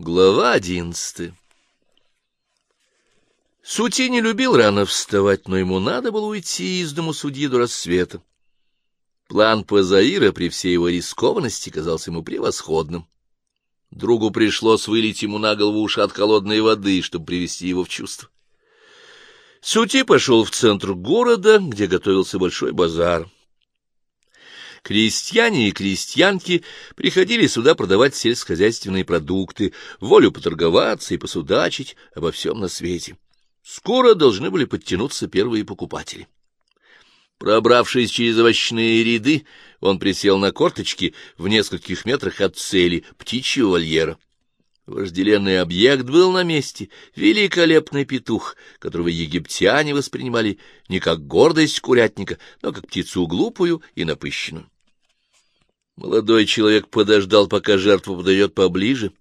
Глава одиннадцатая Сути не любил рано вставать, но ему надо было уйти из дому судьи до рассвета. План Пазаира при всей его рискованности казался ему превосходным. Другу пришлось вылить ему на голову уши от холодной воды, чтобы привести его в чувство. Сути пошел в центр города, где готовился большой базар. Крестьяне и крестьянки приходили сюда продавать сельскохозяйственные продукты, волю поторговаться и посудачить обо всем на свете. Скоро должны были подтянуться первые покупатели. Пробравшись через овощные ряды, он присел на корточки в нескольких метрах от цели птичьего вольера. Вожделенный объект был на месте, великолепный петух, которого египтяне воспринимали не как гордость курятника, но как птицу глупую и напыщенную. Молодой человек подождал, пока жертва подойдет поближе,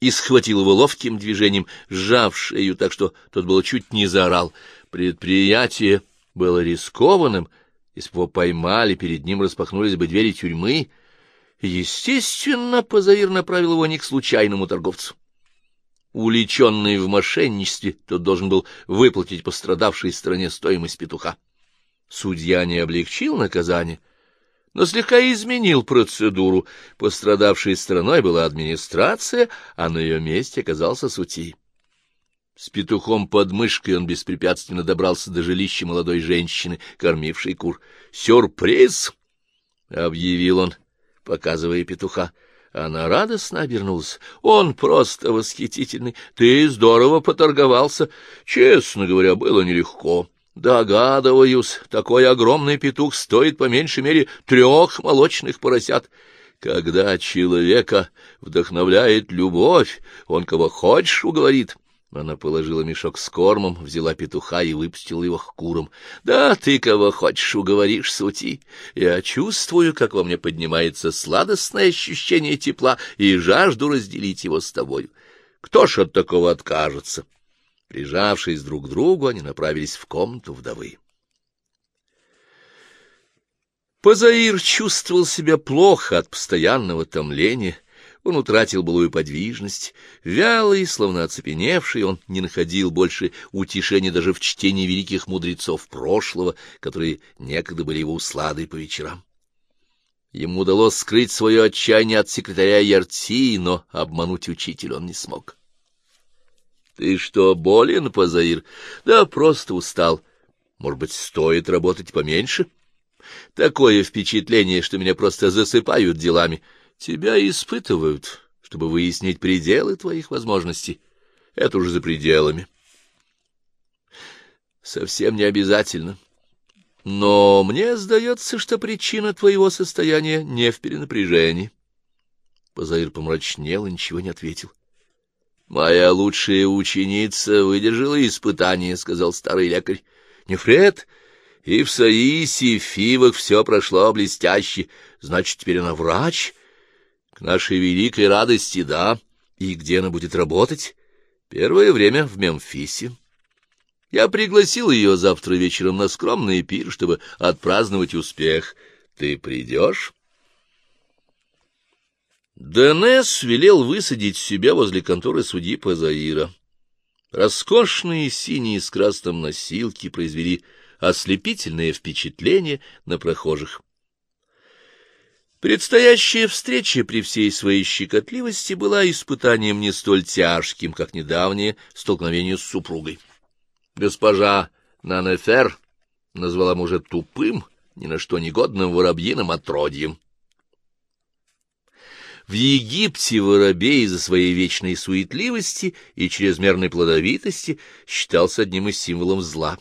и схватил его ловким движением, сжав шею так, что тот был чуть не заорал. Предприятие было рискованным, если бы его поймали, перед ним распахнулись бы двери тюрьмы. Естественно, Позаир направил его не к случайному торговцу. Уличенный в мошенничестве, тот должен был выплатить пострадавшей стороне стоимость петуха. Судья не облегчил наказание — но слегка изменил процедуру. Пострадавшей стороной была администрация, а на ее месте оказался сути. С петухом под мышкой он беспрепятственно добрался до жилища молодой женщины, кормившей кур. «Сюрприз!» — объявил он, показывая петуха. Она радостно обернулась. «Он просто восхитительный. Ты здорово поторговался. Честно говоря, было нелегко». Догадываюсь, такой огромный петух стоит по меньшей мере трех молочных поросят. Когда человека вдохновляет любовь, он кого хочешь уговорит. Она положила мешок с кормом, взяла петуха и выпустила его к курам. Да, ты кого хочешь уговоришь, сути. Я чувствую, как во мне поднимается сладостное ощущение тепла и жажду разделить его с тобою. Кто ж от такого откажется? Прижавшись друг к другу, они направились в комнату вдовы. Позаир чувствовал себя плохо от постоянного томления. Он утратил былую подвижность. Вялый, словно оцепеневший, он не находил больше утешения даже в чтении великих мудрецов прошлого, которые некогда были его усладой по вечерам. Ему удалось скрыть свое отчаяние от секретаря Ярти, но обмануть учителя он не смог. — Ты что, болен, Пазаир? — Да, просто устал. Может быть, стоит работать поменьше? Такое впечатление, что меня просто засыпают делами. Тебя испытывают, чтобы выяснить пределы твоих возможностей. Это уже за пределами. Совсем не обязательно. Но мне сдается, что причина твоего состояния не в перенапряжении. Пазаир помрачнел и ничего не ответил. —— Моя лучшая ученица выдержала испытание, — сказал старый лекарь. — Нефред, и в Саисе, и в Фивах все прошло блестяще. Значит, теперь она врач? К нашей великой радости, да. И где она будет работать? Первое время в Мемфисе. Я пригласил ее завтра вечером на скромный пир, чтобы отпраздновать успех. Ты придешь? Денес велел высадить себя возле конторы судьи Пазаира. Роскошные синие с красным носилки произвели ослепительное впечатление на прохожих. Предстоящая встреча при всей своей щекотливости была испытанием не столь тяжким, как недавнее столкновение с супругой. Госпожа Нанефер назвала мужа тупым, ни на что негодным воробьиным отродьем. В Египте воробей из-за своей вечной суетливости и чрезмерной плодовитости считался одним из символов зла.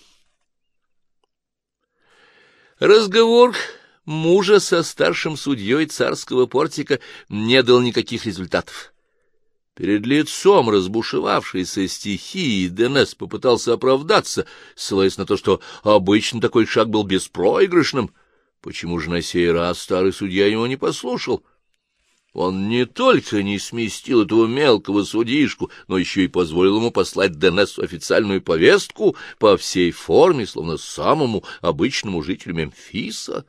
Разговор мужа со старшим судьей царского портика не дал никаких результатов. Перед лицом разбушевавшейся стихии Денес попытался оправдаться, ссылаясь на то, что обычно такой шаг был беспроигрышным. Почему же на сей раз старый судья его не послушал? — он не только не сместил этого мелкого судишку, но еще и позволил ему послать Денесу официальную повестку по всей форме, словно самому обычному жителю Мемфиса.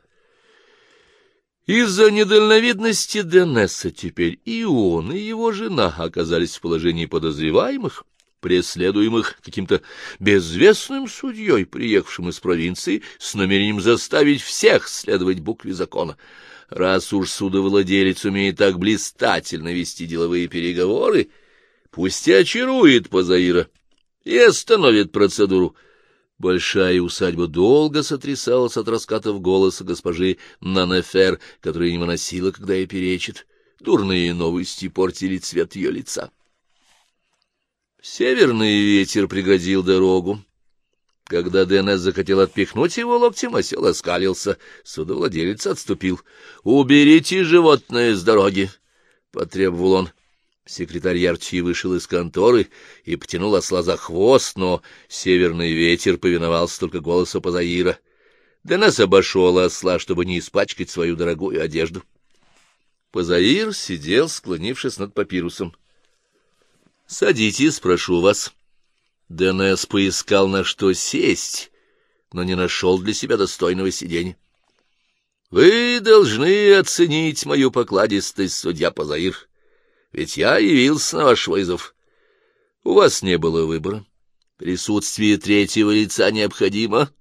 Из-за недальновидности Денесса теперь и он, и его жена оказались в положении подозреваемых, преследуемых каким-то безвестным судьей, приехавшим из провинции, с намерением заставить всех следовать букве закона. Раз уж судовладелец умеет так блистательно вести деловые переговоры, пусть и очарует Пазаира и остановит процедуру, Большая усадьба долго сотрясалась от раскатов голоса госпожи Нанефер, которая не выносила, когда ей перечит. Дурные новости портили цвет ее лица. Северный ветер преградил дорогу. Когда Денес захотел отпихнуть его локтем, осел оскалился. Судовладелец отступил. — Уберите животное с дороги! — потребовал он. Секретарь Ярчи вышел из конторы и потянул осла за хвост, но северный ветер повиновался только голосу Пазаира. Денес обошел осла, чтобы не испачкать свою дорогую одежду. Пазаир сидел, склонившись над папирусом. — Садитесь, прошу вас. Денес поискал, на что сесть, но не нашел для себя достойного сиденья. — Вы должны оценить мою покладистость, судья Пазаир. Ведь я явился на ваш вызов. У вас не было выбора. Присутствие третьего лица необходимо.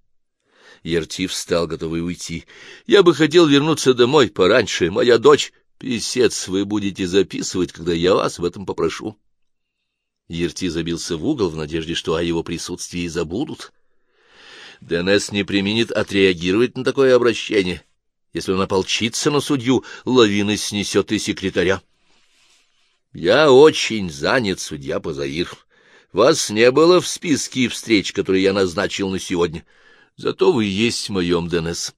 Ертив встал, готовый уйти. Я бы хотел вернуться домой пораньше. Моя дочь... Писец вы будете записывать, когда я вас в этом попрошу. Ерти забился в угол в надежде, что о его присутствии забудут. Денес не применит отреагировать на такое обращение. Если он ополчится на судью, лавина снесет и секретаря. Я очень занят, судья Пазаир. Вас не было в списке встреч, которые я назначил на сегодня. Зато вы есть в моем ДНС.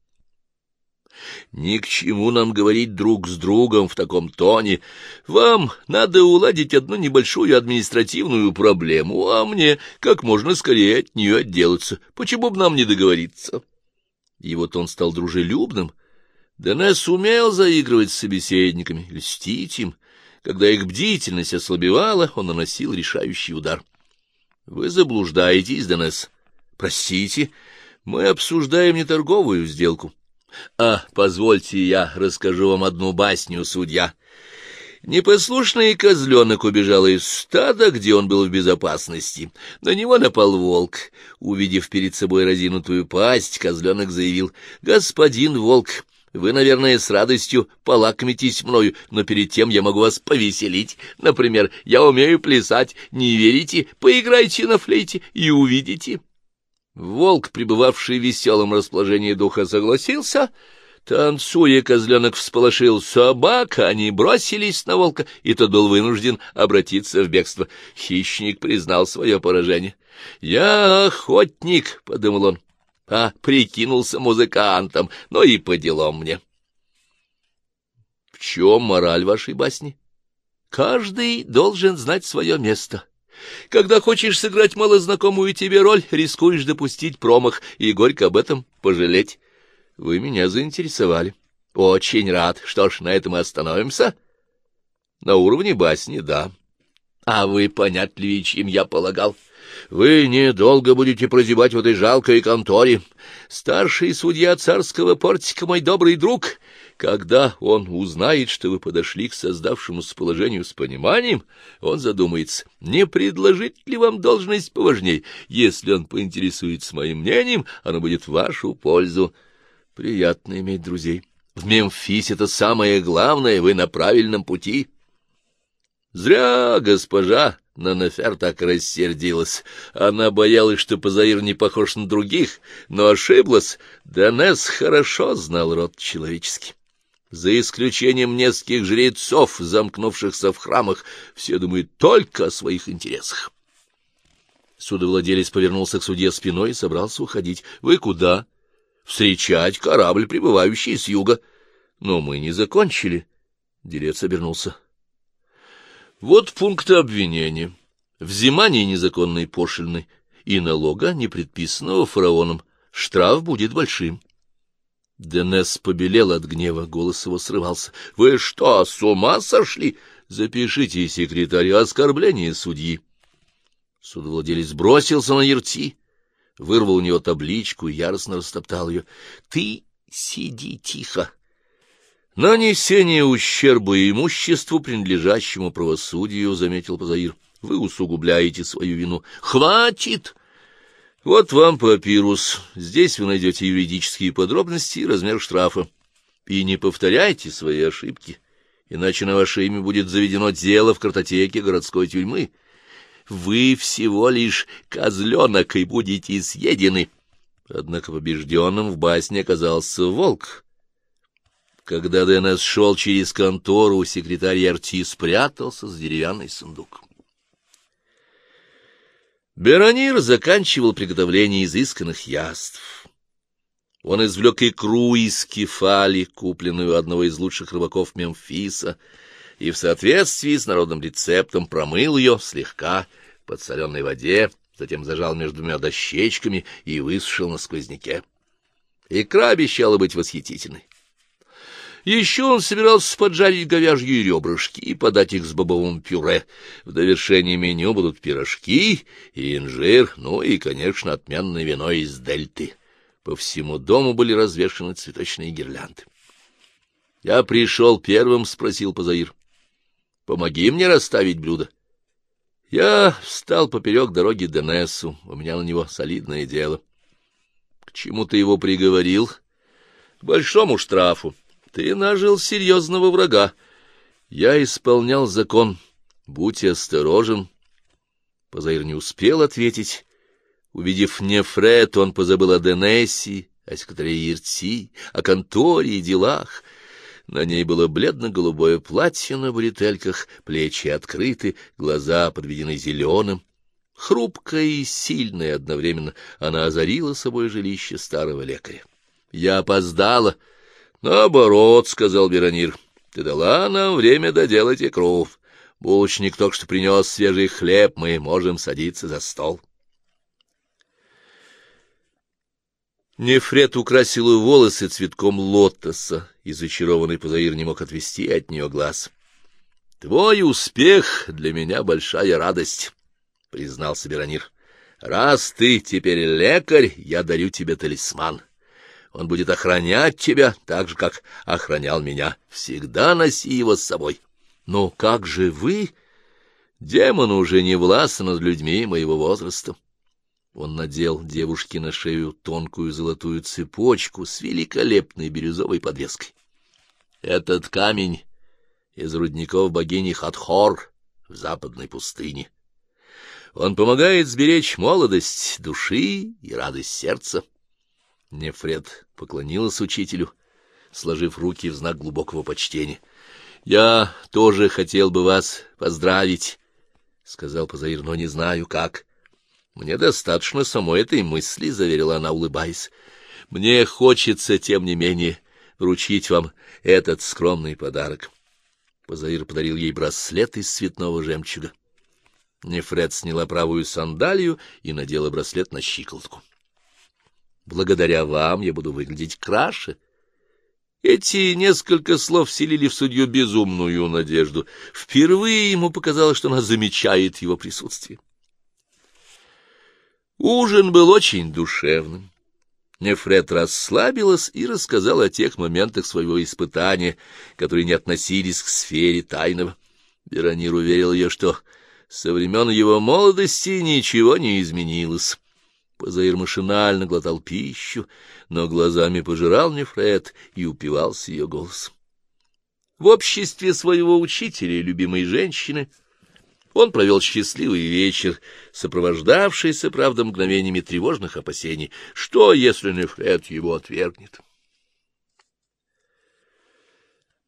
Ни к чему нам говорить друг с другом в таком тоне. Вам надо уладить одну небольшую административную проблему, а мне как можно скорее от нее отделаться. Почему бы нам не договориться? И вот он стал дружелюбным. Денес умел заигрывать с собеседниками, льстить им, когда их бдительность ослабевала, он наносил решающий удар. — Вы заблуждаетесь, Денес. Простите, мы обсуждаем не торговую сделку. А, позвольте, я расскажу вам одну басню, судья. Непослушный козленок убежал из стада, где он был в безопасности. На него напал волк. Увидев перед собой разинутую пасть, козленок заявил, «Господин волк, вы, наверное, с радостью полакомитесь мною, но перед тем я могу вас повеселить. Например, я умею плясать. Не верите? Поиграйте на флейте и увидите. Волк, пребывавший в веселом расположении духа, согласился. Танцуя, козленок всполошил собак, они бросились на волка, и тот был вынужден обратиться в бегство. Хищник признал свое поражение. «Я охотник», — подумал он, а прикинулся музыкантом, но и по делам мне. В чем мораль вашей басни? Каждый должен знать свое место. Когда хочешь сыграть малознакомую тебе роль, рискуешь допустить промах и горько об этом пожалеть. Вы меня заинтересовали. Очень рад. Что ж, на этом и остановимся. На уровне басни, да. А вы понятливее, чем я полагал. Вы недолго будете прозябать в этой жалкой конторе. Старший судья царского портика, мой добрый друг, когда он узнает, что вы подошли к создавшемуся положению с пониманием, он задумается, не предложить ли вам должность поважней. Если он поинтересуется моим мнением, оно будет в вашу пользу. Приятно иметь друзей. В Мемфисе это самое главное, вы на правильном пути. Зря, госпожа, Нанафер так рассердилась. Она боялась, что Пазаир не похож на других, но ошиблась. Данес хорошо знал род человеческий. За исключением нескольких жрецов, замкнувшихся в храмах, все думают только о своих интересах. Судовладелец повернулся к судье спиной и собрался уходить. — Вы куда? — Встречать корабль, прибывающий с юга. — Но мы не закончили. Делец обернулся. — вот пункты обвинения. Взимание незаконной пошлины и налога, не предписанного фараоном. Штраф будет большим. Денес побелел от гнева, голос его срывался. — Вы что, с ума сошли? Запишите, секретарь, оскорбление судьи. Судовладелец бросился на ерти, вырвал у него табличку и яростно растоптал ее. — Ты сиди тихо. Нанесение ущерба имуществу, принадлежащему правосудию, — заметил Пазаир. — Вы усугубляете свою вину. — Хватит! Вот вам папирус. Здесь вы найдете юридические подробности и размер штрафа. И не повторяйте свои ошибки, иначе на ваше имя будет заведено дело в картотеке городской тюрьмы. Вы всего лишь козленок и будете съедены. Однако побежденным в басне оказался волк когда Денес шел через контору, секретарь Арти спрятался за деревянный сундук. Беронир заканчивал приготовление изысканных яств. Он извлек икру из кефали, купленную у одного из лучших рыбаков Мемфиса, и в соответствии с народным рецептом промыл ее слегка под соленой воде, затем зажал между двумя дощечками и высушил на сквозняке. Икра обещала быть восхитительной. Еще он собирался поджарить говяжьи ребрышки и подать их с бобовым пюре. В довершении меню будут пирожки и инжир, ну и, конечно, отменное вино из дельты. По всему дому были развешаны цветочные гирлянды. — Я пришел первым, — спросил Пазаир. — Помоги мне расставить блюдо. Я встал поперек дороги Денессу, у меня на него солидное дело. — К чему ты его приговорил? — К большому штрафу. Ты нажил серьезного врага. Я исполнял закон. Будь осторожен. Позаир не успел ответить. Увидев Нефрет, он позабыл о Денесси, о секретаре Ирти, о конторе и делах. На ней было бледно-голубое платье на бретельках, плечи открыты, глаза подведены зеленым. Хрупкая и сильная одновременно, она озарила собой жилище старого лекаря. Я опоздала. — Наоборот, — сказал Беронир, — ты дала нам время доделать икру. Булочник только что принес свежий хлеб, мы можем садиться за стол. Нефрет украсила волосы цветком лотоса, и зачарованный Пузаир не мог отвести от нее глаз. — Твой успех для меня большая радость, — признался Беронир. — Раз ты теперь лекарь, я дарю тебе талисман. Он будет охранять тебя так же, как охранял меня. Всегда носи его с собой. Но как же вы? Демон уже не властен над людьми моего возраста. Он надел девушке на шею тонкую золотую цепочку с великолепной бирюзовой подвеской. Этот камень из рудников богини Хатхор в западной пустыне. Он помогает сберечь молодость души и радость сердца. Нефред поклонилась учителю, сложив руки в знак глубокого почтения. — Я тоже хотел бы вас поздравить, — сказал Пазаир, — но не знаю, как. — Мне достаточно самой этой мысли, — заверила она, улыбаясь. — Мне хочется, тем не менее, вручить вам этот скромный подарок. Пазаир подарил ей браслет из цветного жемчуга. Нефред сняла правую сандалию и надела браслет на щиколотку. Благодаря вам я буду выглядеть краше. Эти несколько слов вселили в судью безумную надежду. Впервые ему показалось, что она замечает его присутствие. Ужин был очень душевным. Нефред расслабилась и рассказала о тех моментах своего испытания, которые не относились к сфере тайного. Беронир уверил ее, что со времен его молодости ничего не изменилось. Позаир машинально глотал пищу, но глазами пожирал Нефред и упивался ее голосом. В обществе своего учителя и любимой женщины он провел счастливый вечер, сопровождавшийся, правда, мгновениями тревожных опасений. Что, если Нефред его отвергнет?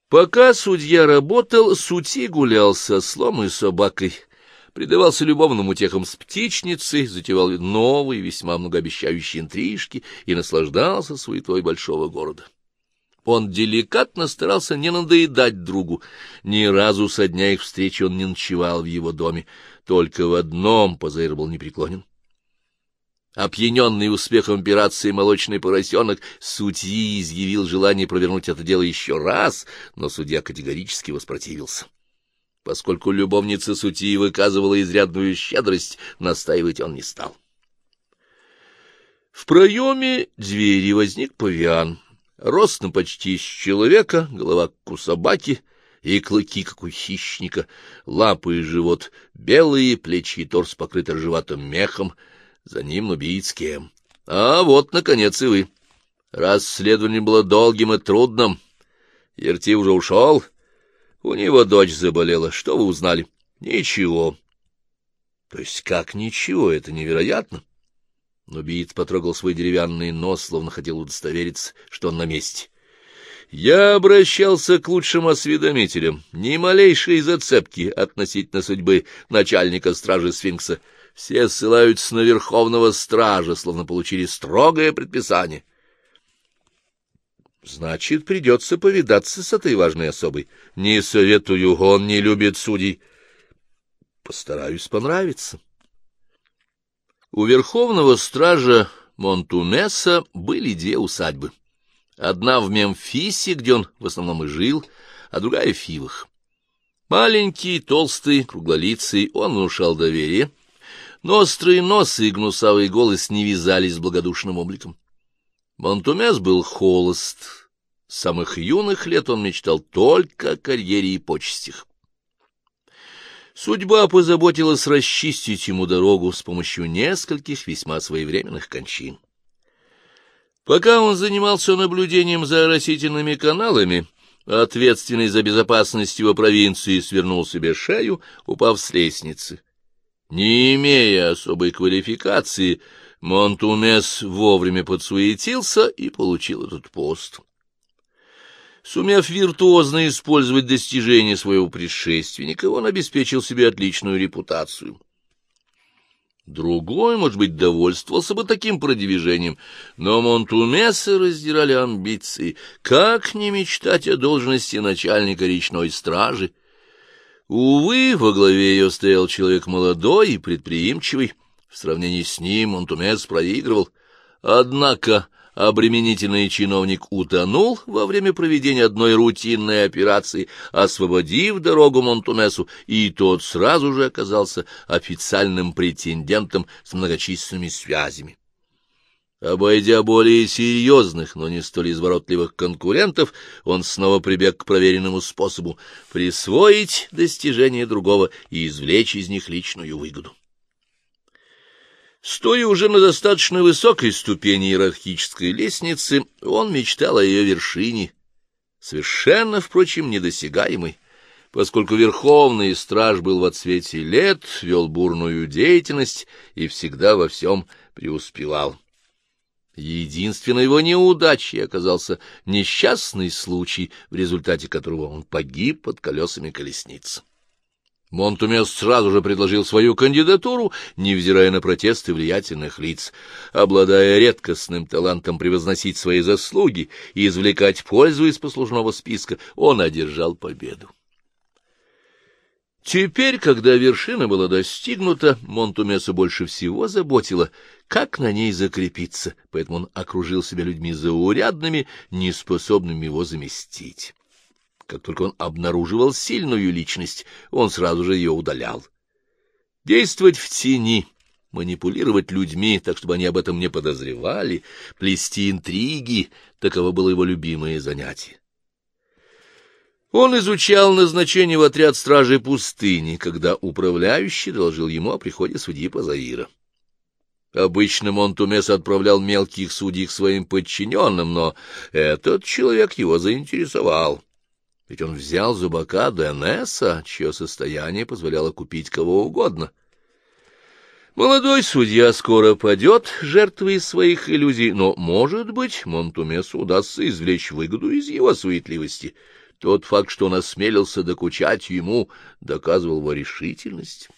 Пока судья работал, Сути гулял со слом и собакой — предавался любовным утехам с птичницей, затевал новые, весьма многообещающие интрижки и наслаждался суетой большого города. Он деликатно старался не надоедать другу. Ни разу со дня их встречи он не ночевал в его доме. Только в одном Пазаир был непреклонен. Опьяненный успехом операции «Молочный поросенок», судьи изъявил желание провернуть это дело еще раз, но судья категорически воспротивился. Поскольку любовница Сути выказывала изрядную щедрость, настаивать он не стал. В проеме двери возник павиан. ростом почти с человека, голова как у собаки и клыки, как у хищника, лапы и живот белые, плечи и торс покрыты ржеватым мехом, за ним убийц кем. А вот, наконец, и вы. Расследование было долгим и трудным. Ерти уже ушел. У него дочь заболела. Что вы узнали? Ничего. То есть как ничего? Это невероятно. Но Биит потрогал свой деревянный нос, словно хотел удостовериться, что он на месте. Я обращался к лучшим осведомителям. Ни малейшей зацепки относительно судьбы начальника стражи сфинкса. Все ссылаются на верховного стража, словно получили строгое предписание. Значит, придется повидаться с этой важной особой. Не советую, он не любит судей. Постараюсь понравиться. У верховного стража Монтумеса были две усадьбы. Одна в Мемфисе, где он в основном и жил, а другая в Фивах. Маленький, толстый, круглолицый, он внушал доверие, но острые носы и гнусавый голос не вязались с благодушным обликом. Монтумес был холост. С самых юных лет он мечтал только о карьере и почестях. Судьба позаботилась расчистить ему дорогу с помощью нескольких весьма своевременных кончин. Пока он занимался наблюдением за растительными каналами, ответственный за безопасность его провинции свернул себе шею, упав с лестницы. Не имея особой квалификации, Монтумес вовремя подсуетился и получил этот пост. Сумев виртуозно использовать достижения своего предшественника, он обеспечил себе отличную репутацию. Другой, может быть, довольствовался бы таким продвижением, но Монтумеса раздирали амбиции. Как не мечтать о должности начальника речной стражи? Увы, во главе ее стоял человек молодой и предприимчивый. В сравнении с ним Монтумес проигрывал. Однако обременительный чиновник утонул во время проведения одной рутинной операции, освободив дорогу Монтумесу, и тот сразу же оказался официальным претендентом с многочисленными связями. Обойдя более серьезных, но не столь изворотливых конкурентов, он снова прибег к проверенному способу — присвоить достижения другого и извлечь из них личную выгоду. Стоя уже на достаточно высокой ступени иерархической лестницы, он мечтал о ее вершине, совершенно, впрочем, недосягаемой, поскольку верховный страж был в отсвете лет, вел бурную деятельность и всегда во всем преуспевал. Единственной его неудачей оказался несчастный случай, в результате которого он погиб под колесами колесницы. Монтумес сразу же предложил свою кандидатуру, невзирая на протесты влиятельных лиц. Обладая редкостным талантом превозносить свои заслуги и извлекать пользу из послужного списка, он одержал победу. Теперь, когда вершина была достигнута, Монтумесу больше всего заботило, как на ней закрепиться, поэтому он окружил себя людьми заурядными, неспособными его заместить. Как только он обнаруживал сильную личность, он сразу же ее удалял. Действовать в тени, манипулировать людьми, так чтобы они об этом не подозревали, плести интриги — таково было его любимое занятие. Он изучал назначение в отряд стражей пустыни, когда управляющий доложил ему о приходе судьи Пазаира. Обычно Монтумес отправлял мелких судей к своим подчиненным, но этот человек его заинтересовал. Ведь он взял зубака Денеса, чье состояние позволяло купить кого угодно. Молодой судья скоро падет, жертвой своих иллюзий, но, может быть, Монтумесу удастся извлечь выгоду из его суетливости. Тот факт, что он осмелился докучать ему, доказывал его решительность.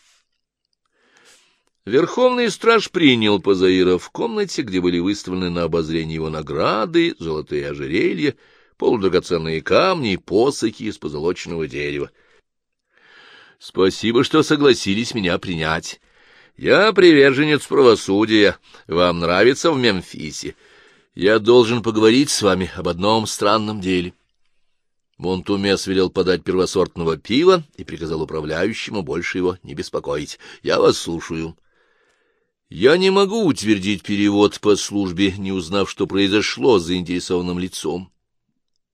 Верховный страж принял Пазаира в комнате, где были выставлены на обозрение его награды, золотые ожерелья, полудрагоценные камни и посохи из позолоченного дерева. — Спасибо, что согласились меня принять. Я приверженец правосудия. Вам нравится в Мемфисе? Я должен поговорить с вами об одном странном деле. Монтумес велел подать первосортного пива и приказал управляющему больше его не беспокоить. Я вас слушаю. Я не могу утвердить перевод по службе, не узнав, что произошло с заинтересованным лицом.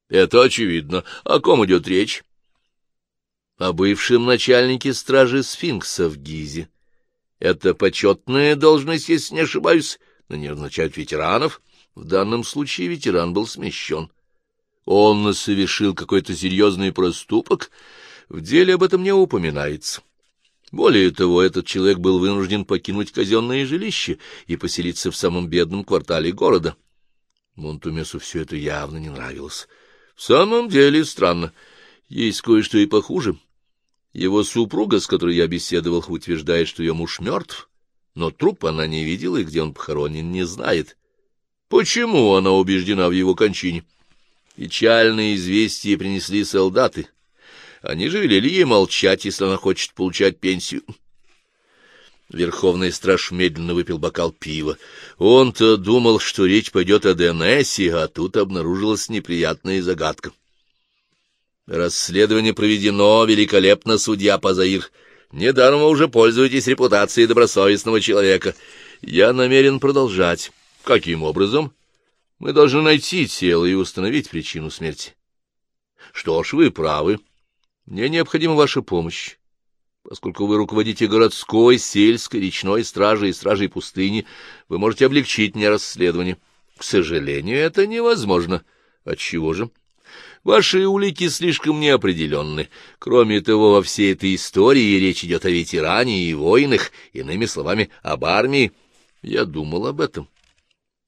Это очевидно. О ком идет речь? О бывшем начальнике стражи сфинкса в Гизе. Это почетная должность, если не ошибаюсь, но не означает ветеранов. В данном случае ветеран был смещен. Он совершил какой-то серьезный проступок. В деле об этом не упоминается. Более того, этот человек был вынужден покинуть казенное жилище и поселиться в самом бедном квартале города. Монтумесу все это явно не нравилось. В самом деле странно. Есть кое-что и похуже. Его супруга, с которой я беседовал, утверждает, что ее муж мертв, но труп она не видела и где он похоронен, не знает. Почему она убеждена в его кончине? Печальные известия принесли солдаты. Они же велели ей молчать, если она хочет получать пенсию. Верховный страж медленно выпил бокал пива. Он-то думал, что речь пойдет о ДНСе, а тут обнаружилась неприятная загадка. Расследование проведено великолепно, судья Пазаир. Недаром вы уже пользуетесь репутацией добросовестного человека. Я намерен продолжать. Каким образом? Мы должны найти тело и установить причину смерти. Что ж, вы правы. Мне необходима ваша помощь. Поскольку вы руководите городской, сельской, речной стражей и стражей пустыни, вы можете облегчить мне расследование. К сожалению, это невозможно. Отчего же? Ваши улики слишком неопределенны. Кроме того, во всей этой истории речь идет о ветеране и воинах, иными словами, об армии. Я думал об этом.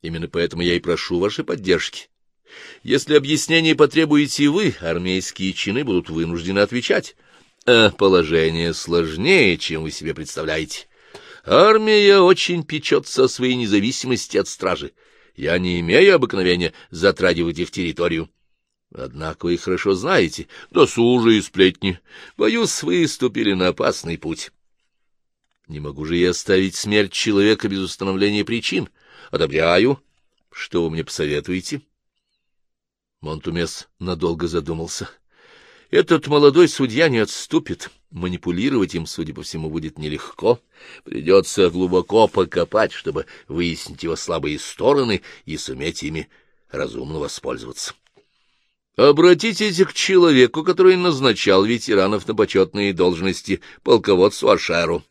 Именно поэтому я и прошу вашей поддержки. Если объяснение потребуете вы, армейские чины будут вынуждены отвечать. А положение сложнее, чем вы себе представляете. Армия очень печется о своей независимости от стражи. Я не имею обыкновения затрагивать их территорию. Однако вы хорошо знаете, досужи и сплетни. Боюсь, вы ступили на опасный путь. Не могу же я оставить смерть человека без установления причин. Одобряю. Что вы мне посоветуете? Монтумес надолго задумался. Этот молодой судья не отступит. Манипулировать им, судя по всему, будет нелегко. Придется глубоко покопать, чтобы выяснить его слабые стороны и суметь ими разумно воспользоваться. Обратитесь к человеку, который назначал ветеранов на почетные должности, полководцу Ашеру.